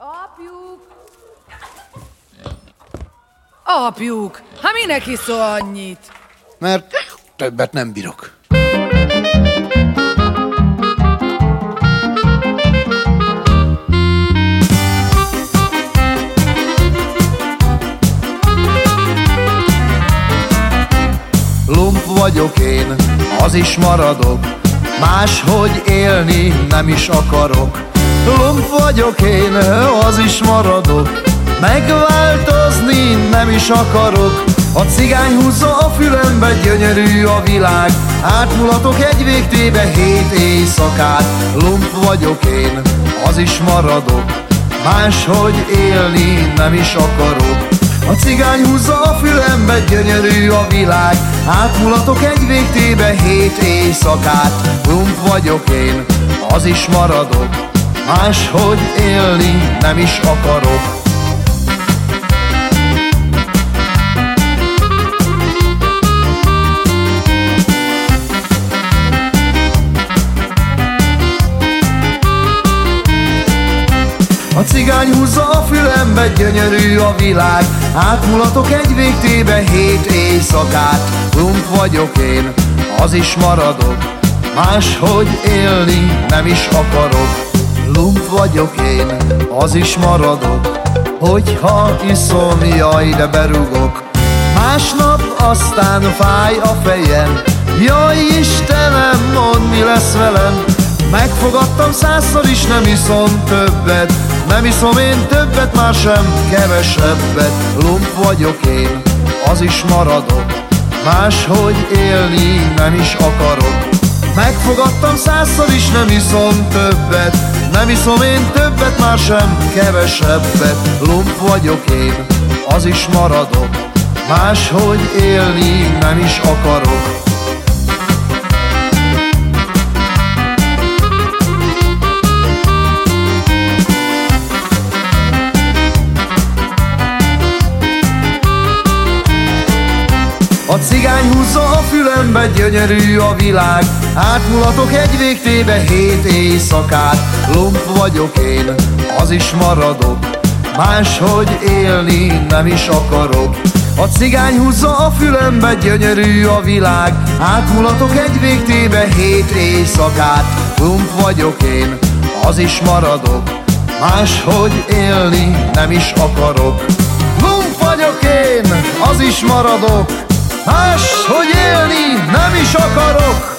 Apjuk! Apjuk! Hát minek iszol annyit? Mert többet nem bírok. Lump vagyok én, az is maradok, máshogy élni nem is akarok. Lump vagyok én, az is maradok, megváltozni nem is akarok. A cigány húzza a fülembe, gyönyörű a világ, átmulatok egy végtébe hét éjszakát. Lump vagyok én, az is maradok, máshogy élni nem is akarok. A cigány húzza a fülembe, gyönyörű a világ Átmulatok egy végtébe hét éjszakát Lump vagyok én, az is maradok Máshogy élni nem is akarok. A cigány húzza a fülembe, gyönyörű a világ. Átmulatok egy végtébe hét éjszakát. Lump vagyok én, az is maradok. Máshogy élni nem is akarok Lump vagyok én, az is maradok Hogyha iszom, jaj, de berugok. Másnap aztán fáj a fejem Jaj Istenem, mondd mi lesz velem? Megfogadtam százszor is, nem iszom többet Nem iszom én többet, már sem kevesebbet. Lump vagyok én, az is maradok Máshogy élni nem is akarok. Megfogadtam százszor is, nem iszom többet Nem iszom én többet, már sem kevesebbet. Lump vagyok én, az is maradok. Máshogy élni nem is akarok A cigány húzza a fülembe, gyönyörű a világ. Átmulatok egy végtébe hét éjszakát. Lump vagyok én, az is maradok. Máshogy élni nem is akarok. A cigány húzza a fülembe, gyönyörű a világ. Átmulatok egy végtébe hét éjszakát. Lump vagyok én, az is maradok. Máshogy élni nem is akarok. Lump vagyok én, az is maradok Más, hogy élni nem is akarok